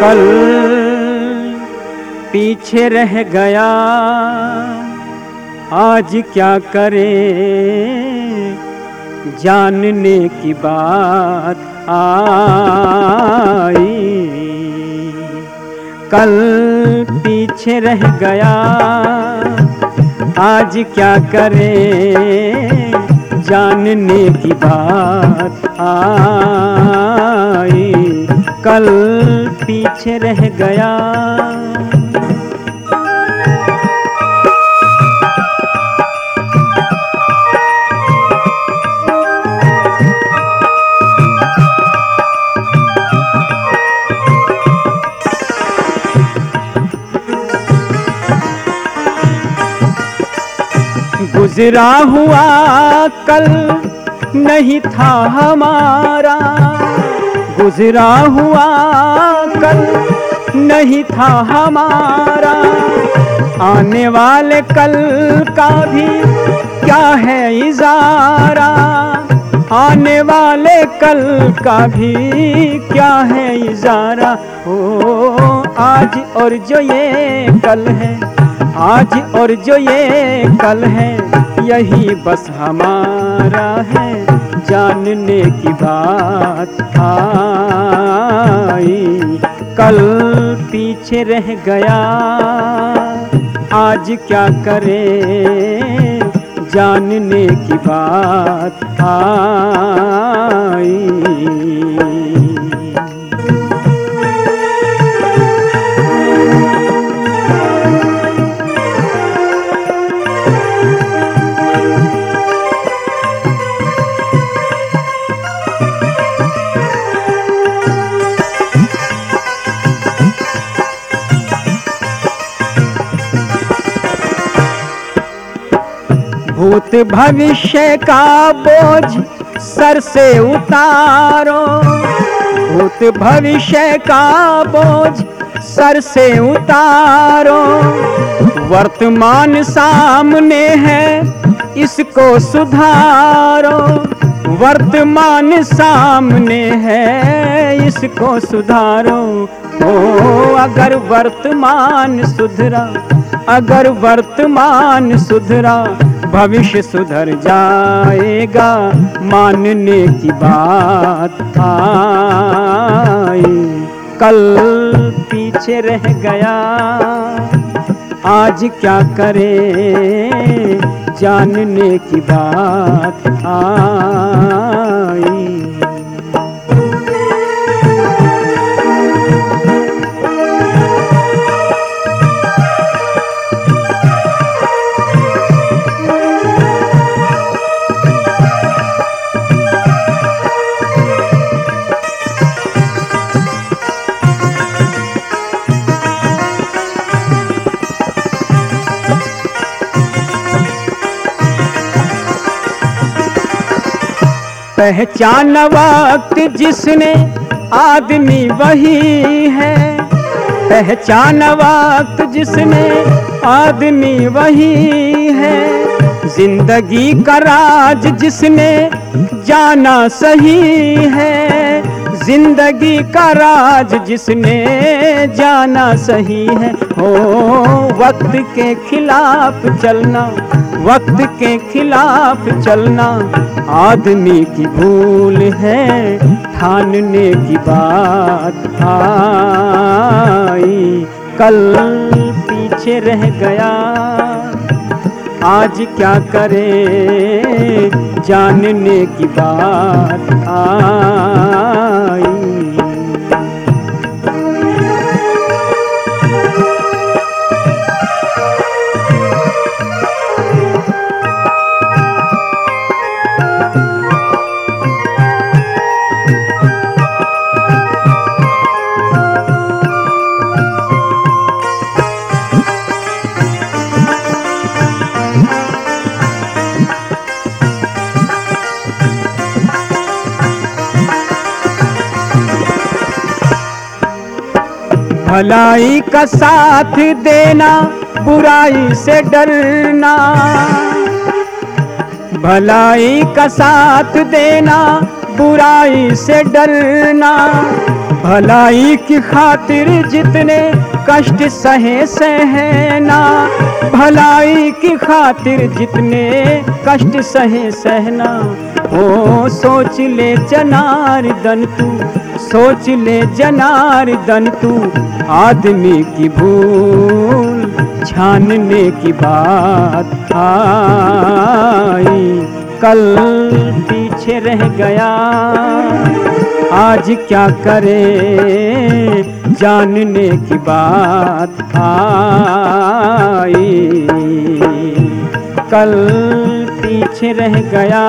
कल पीछे रह गया। आज क्या करे? जानने की बात आई। कल पीछे रह गया। आज क्या करे? जानने की बात आई। कल पीछे रह गया। गुजरा हुआ कल नहीं था हमारा। गुजरा हुआ कल नहीं था हमारा। आने वाले कल का भी क्या है इजारा? आने वाले कल का भी क्या है इजारा? ओ, आज और जो ये कल है, आज और जो ये कल है, यही बस हमारा है। जानने की बात आई। कल पीछे रह गया, आज क्या करे? जानने की बात आई। भूत भविष्य का बोझ सर से उतारो। भूत भविष्य का बोझ सर से उतारो। वर्तमान सामने है, इसको सुधारो। वर्तमान सामने है, इसको सुधारो। ओ, अगर वर्तमान सुधरा, अगर वर्तमान सुधरा भविष्य सुधर जाएगा, मानने की बात आई कल पीछे रह गया, आज क्या करे, जानने की बात आई पहचान वक्त जिसने आदमी वही है। पहचान वक्त जिसने आदमी वही है। ज़िंदगी का राज जिसने जाना सही है। ज़िंदगी का राज जिसने जाना सही है। ओ वक्त के खिलाफ चलना। वक्त के खिलाफ चलना आदमी की भूल है, ठानने की बात आई। कल पीछे रह गया, आज क्या करे? जानने की बात आई। भलाई का साथ देना, बुराई से डरना। भलाई का साथ देना, बुराई से डरना। भलाई की खातिर जितने कष्ट सहे सहना। भलाई की खातिर जितने कष्ट सहे सहना। ओ, सोच ले चनार दन तू सोच ले जनार्दन तू आदमी की भूल, छानने की बात आई। कल पीछे रह गया, आज क्या करे? जानने की बात आई। कल पीछे रह गया